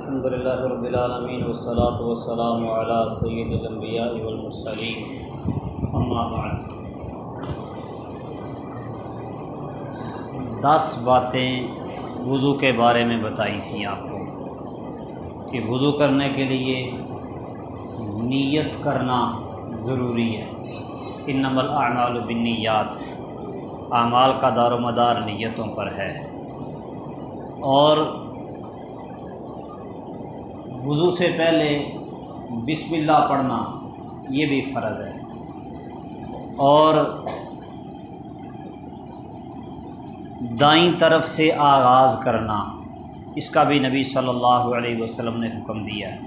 الحمد للہ رب العالمین والصلاة والسلام علی سید الانبیاء والمرسلین اما بعد. دس باتیں وضو کے بارے میں بتائی تھیں آپ کو کہ وضو کرنے کے لیے نیت کرنا ضروری ہے. انما الاعمال بالنیات. اعمال کا دار و مدار نیتوں پر ہے. اور وضو سے پہلے بسم اللہ پڑھنا یہ بھی فرض ہے۔ اور دائیں طرف سے آغاز کرنا، اس کا بھی نبی صلی اللہ علیہ وسلم نے حکم دیا ہے۔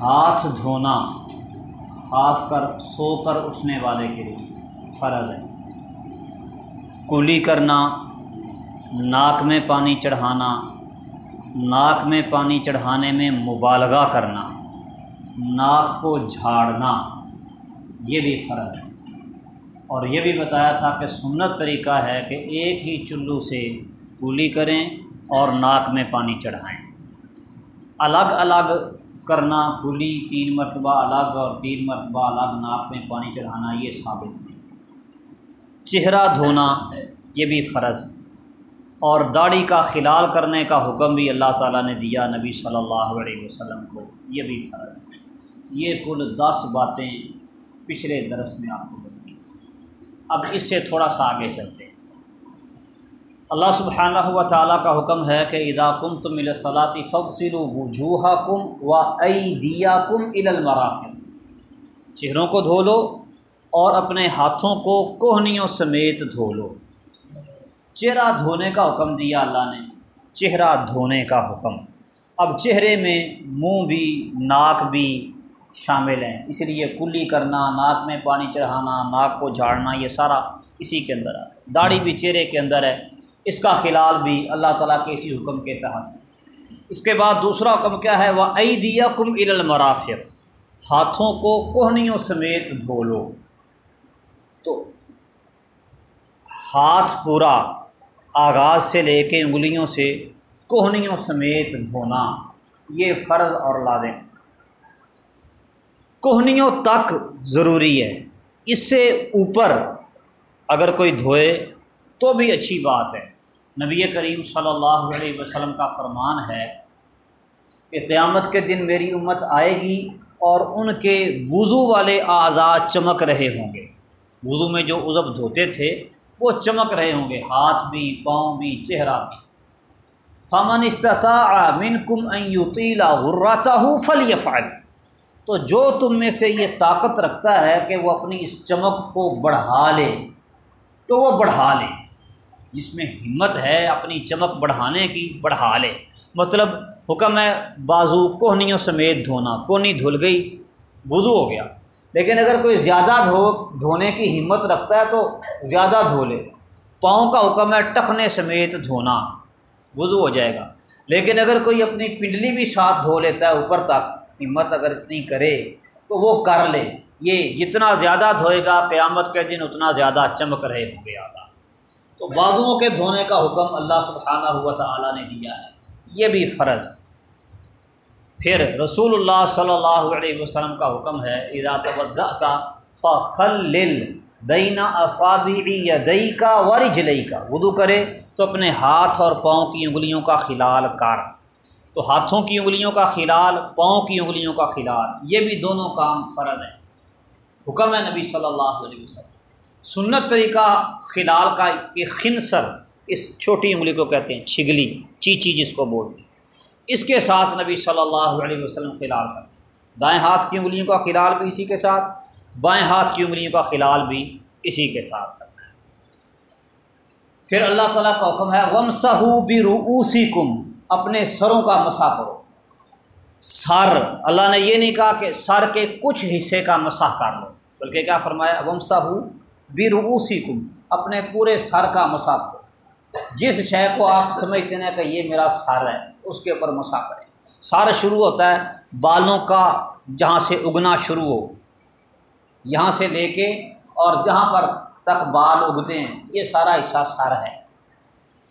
ہاتھ دھونا، خاص کر سو کر اٹھنے والے کے لیے فرض ہے۔ کلی کرنا، ناک میں پانی چڑھانا ناک میں پانی چڑھانے میں مبالغہ کرنا، ناک کو جھاڑنا، یہ بھی فرض ہے۔ اور یہ بھی بتایا تھا کہ سنت طریقہ ہے کہ ایک ہی چلو سے کولی کریں اور ناک میں پانی چڑھائیں۔ الگ الگ کرنا کولی تین مرتبہ الگ اور تین مرتبہ الگ ناک میں پانی چڑھانا، یہ ثابت نہیں۔ چہرہ دھونا، یہ بھی فرض ہے۔ اور داڑھی کا خلال کرنے کا حکم بھی اللہ تعالیٰ نے دیا نبی صلی اللہ علیہ وسلم کو۔ یہ بھی فرض یہ کل دس باتیں پچھلے درس میں آپ کو بتائی تھیں اب اس سے تھوڑا سا آگے چلتے ہیں۔ اللہ سبحانہ و تعالیٰ کا حکم ہے کہ ادا کم تم صلاطی فخصل وجوہ کم و عی دیا کم المراحل چہروں کو دھو لو اور اپنے ہاتھوں کو کوہنیوں سمیت دھو لو۔ چہرہ دھونے کا حکم دیا اللہ نے، چہرہ دھونے کا حکم۔ اب چہرے میں منہ بھی، ناک بھی شامل ہیں۔ اس لیے کلی کرنا، ناک میں پانی چڑھانا، ناک کو جھاڑنا، یہ سارا اسی کے اندر ہے۔ داڑھی بھی چہرے کے اندر ہے۔ اس کا خلال بھی اللہ تعالیٰ کے اسی حکم کے تحت ہے۔ اس کے بعد دوسرا حکم کیا ہے؟ وہ ائی دیا کم المرافت ہاتھوں کو کوہنیوں سمیت دھو لو۔ تو ہاتھ پورا آغاز سے لے کے انگلیوں سے کوہنیوں سمیت دھونا، یہ فرض اور لادیں کوہنیوں تک ضروری ہے۔ اس سے اوپر اگر کوئی دھوئے تو بھی اچھی بات ہے۔ نبی کریم صلی اللہ علیہ وسلم کا فرمان ہے کہ قیامت کے دن میری امت آئے گی اور ان کے وضو والے اعضاء چمک رہے ہوں گے۔ وضو میں جو عزب دھوتے تھے وہ چمک رہے ہوں گے، ہاتھ بھی، پاؤں بھی، چہرہ بھی۔ فامن استطاع من کم یوتیلا غراتا ہو فل فعل تو جو تم میں سے یہ طاقت رکھتا ہے کہ وہ اپنی اس چمک کو بڑھا لے، تو وہ بڑھا لے۔ جس میں ہمت ہے اپنی چمک بڑھانے کی، بڑھا لے۔ مطلب حکم ہے، بازو کوہنیوں سمیت دھونا، کونی دھل گئی، وضو ہو گیا۔ لیکن اگر کوئی زیادہ دھو دھونے کی ہمت رکھتا ہے تو زیادہ دھو لے۔ پاؤں کا حکم ہے ٹخنے سمیت دھونا۔ وضو ہو جائے گا۔ لیکن اگر کوئی اپنی پنڈلی بھی ساتھ دھو لیتا ہے اوپر تک، ہمت اگر اتنی کرے تو وہ کر لے۔ یہ جتنا زیادہ دھوئے گا، قیامت کے دن اتنا زیادہ چمک رہے ہوں گے آدھا۔ تو بازوؤں کے دھونے کا حکم اللہ سبحانہ ہوا تعالیٰ نے دیا ہے۔ یہ بھی فرض۔ پھر رسول اللہ صلی اللہ علیہ وسلم کا حکم ہے ادا تودا کا فخل دینا اصابی یا دئی کا واری جلئی کا وضو کرے تو اپنے ہاتھ اور پاؤں کی انگلیوں کا خلال کر۔ تو ہاتھوں کی انگلیوں کا خلال، پاؤں کی انگلیوں کا خلال، یہ بھی دونوں کام فرض ہیں۔ حکم ہے نبی صلی اللہ علیہ وسلم۔ سنت طریقہ خلال کا کہ خنصر اس چھوٹی انگلی کو کہتے ہیں، چھگلی، چیچی جس کو بولتے ہیں۔ اس کے ساتھ نبی صلی اللہ علیہ وسلم خلال کرتے دائیں ہاتھ کی انگلیوں کا خلال بھی اسی کے ساتھ، بائیں ہاتھ کی انگلیوں کا خلال بھی اسی کے ساتھ کرنا ہے پھر اللہ تعالیٰ کا حکم ہے وم سہو بھی روسی کم اپنے سروں کا مسا کرو۔ سر، اللہ نے یہ نہیں کہا کہ سر کے کچھ حصے کا مساح کر لو، بلکہ کیا فرمایا؟ وم سہو بھی کم اپنے پورے سر کا مسا کرو۔ جس شے کو آپ سمجھتے ہیں کہ یہ میرا سر ہے، اس کے اوپر مسا کریں سارا شروع ہوتا ہے بالوں کا جہاں سے اگنا شروع ہو، یہاں سے لے کے اور جہاں پر تک بال اگتے ہیں، یہ سارا حصہ سر ہے۔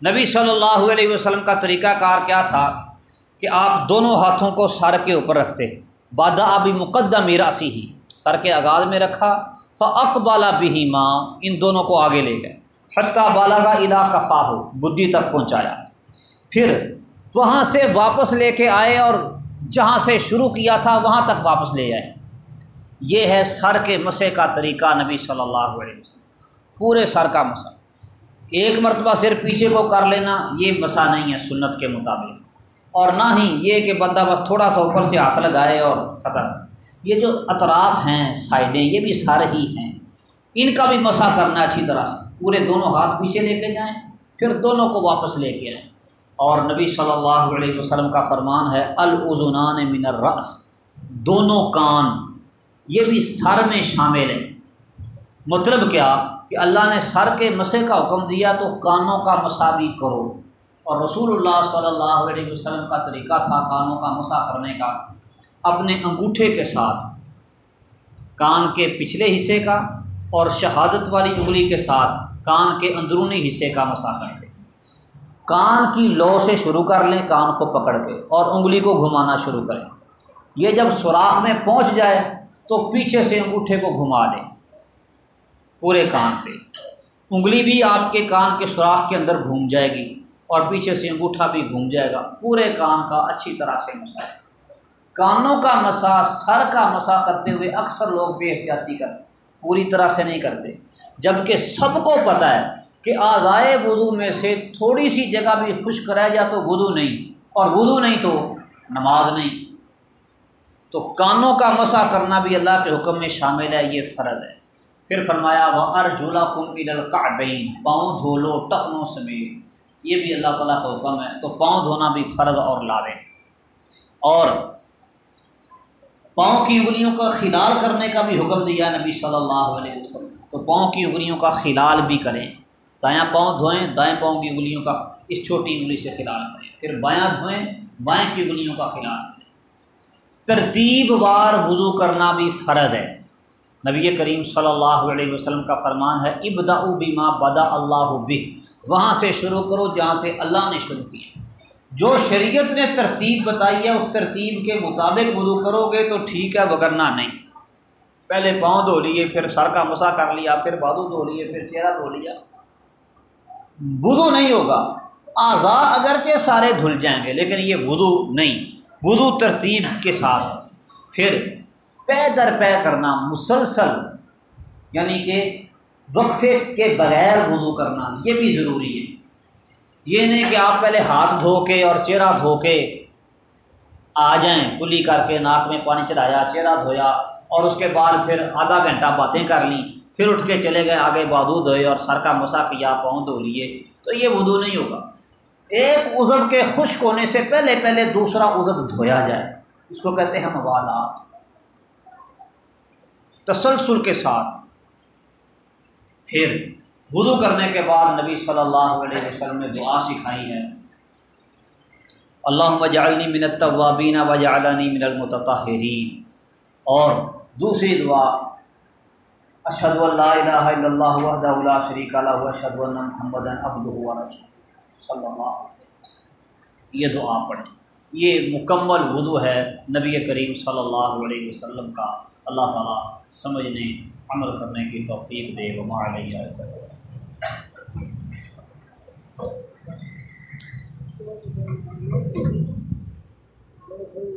نبی صلی اللہ علیہ وسلم کا طریقہ کار کیا تھا کہ آپ دونوں ہاتھوں کو سر کے اوپر رکھتے۔ بادہ ابھی مقدم میراسی ہی سر کے آغاز میں رکھا فاقبالا بھی ماں ان دونوں کو آگے لے گئے۔ حتیٰ بالا کا علا کفا ہو بدھی تک پہنچایا۔ پھر وہاں سے واپس لے کے آئے اور جہاں سے شروع کیا تھا، وہاں تک واپس لے آئے۔ یہ ہے سر کے مسے کا طریقہ نبی صلی اللہ علیہ وسلم۔ پورے سر کا مسا۔ ایک مرتبہ صرف پیچھے کو کر لینا، یہ مسا نہیں ہے سنت کے مطابق۔ اور نہ ہی یہ کہ بندہ بس تھوڑا سا اوپر سے ہاتھ لگائے اور ختم۔ یہ جو اطراف ہیں، سائڈیں، یہ بھی سارے ہی ہیں۔ ان کا بھی مسا کرنا اچھی طرح سے۔ پورے دونوں ہاتھ پیچھے لے کے جائیں، پھر دونوں کو واپس لے کے آئیں۔ اور نبی صلی اللہ علیہ وسلم کا فرمان ہے العزنان من الرأس۔ دونوں کان یہ بھی سر میں شامل ہیں۔ مطلب کیا؟ کہ اللہ نے سر کے مسے کا حکم دیا تو کانوں کا مسا بھی کرو۔ اور رسول اللہ صلی اللہ علیہ وسلم کا طریقہ تھا کانوں کا مسا کرنے کا، اپنے انگوٹھے کے ساتھ، کان کے پچھلے حصے کا اور شہادت والی انگلی کے ساتھ۔ کان کے اندرونی حصے کا مسا کرتے کان کی لو سے شروع کر لیں، کان کو پکڑ کے اور انگلی کو گھمانا شروع کریں۔ یہ جب سوراخ میں پہنچ جائے تو پیچھے سے انگوٹھے کو گھما دیں۔ پورے کان پہ۔ انگلی بھی آپ کے کان کے سوراخ کے اندر گھوم جائے گی اور پیچھے سے انگوٹھا بھی گھوم جائے گا۔ پورے کان کا اچھی طرح سے مسا کانوں کا مسا سر کا مسا کرتے ہوئے اکثر لوگ بے احتیاطی کرتے پوری طرح سے نہیں کرتے۔ جبکہ سب کو پتہ ہے کہ آزائے وضو میں سے تھوڑی سی جگہ بھی خشک رہ جائے تو وضو نہیں، اور وضو نہیں تو نماز نہیں۔ تو کانوں کا مسا کرنا بھی اللہ کے حکم میں شامل ہے، یہ فرض ہے۔ پھر فرمایا وہ ارجلا کم القعبین پاؤں دھو لو ٹخنوں سمیت۔ یہ بھی اللہ تعالیٰ کا حکم ہے، تو پاؤں دھونا بھی فرض اور لادیں اور پاؤں کی انگلیوں کا خلال کرنے کا بھی حکم دیا نبی صلی اللہ علیہ وسلم۔ تو پاؤں کی انگلیوں کا خلال بھی کریں۔ دایاں پاؤں دھوئیں، دائیں پاؤں کی انگلیوں کا، اس چھوٹی انگلی سے خلال کریں۔ پھر بایاں دھوئیں، بائیں کی انگلیوں کا خلال کریں۔ ترتیب وار وضو کرنا بھی فرض ہے۔ نبی کریم صلی اللہ علیہ وسلم کا فرمان ہے ابدا بیما بدا اللہ بہ وہاں سے شروع کرو جہاں سے اللہ نے شروع کیا جو شریعت نے ترتیب بتائی ہے، اس ترتیب کے مطابق وضو کرو گے تو ٹھیک ہے وگرنا نہیں۔ پہلے پاؤں دھو لیے پھر سر کا مسا کر لیا پھر بادو دھو لیے پھر چہرہ دھو لیا وضو نہیں ہوگا اعضا اگرچہ سارے دھل جائیں گے لیکن یہ وضو نہیں وضو ترتیب کے ساتھ پھر پے در پے کرنا مسلسل یعنی کہ وقفے کے بغیر وضو کرنا یہ بھی ضروری ہے یہ نہیں کہ آپ پہلے ہاتھ دھو کے اور چہرہ دھو کے آ جائیں کلی کر کے ناک میں پانی چڑھایا چہرہ دھویا اور اس کے بعد پھر آدھا گھنٹہ باتیں کر لیں۔ پھر اٹھ کے چلے گئے، آگے بادو دھوئے اور سر کا مسا کیا، پاؤں دھو لیے۔ تو یہ وضو نہیں ہوگا۔ ایک عزب کے خشک ہونے سے پہلے پہلے دوسرا عزب دھویا جائے۔ اس کو کہتے ہیں موالات۔ تسلسل کے ساتھ۔ پھر وضو کرنے کے بعد نبی صلی اللہ علیہ وسلم نے دعا سکھائی ہے۔ اللہ وجعلنی من التوابین وجعلنی من المتطہرین۔ اور دوسری دعا اشد اللہ الہ الا اللہ وحدہ لا شریک له اشهد ان محمد عبدہ ورسولہ صلی اللہ علیہ وسلم۔ یہ دعا پڑھیں۔ یہ مکمل وضو ہے نبی کریم صلی اللہ علیہ وسلم کا۔ اللہ تعالیٰ سمجھنے، عمل کرنے کی توفیق دے۔ وما علیہ Thank.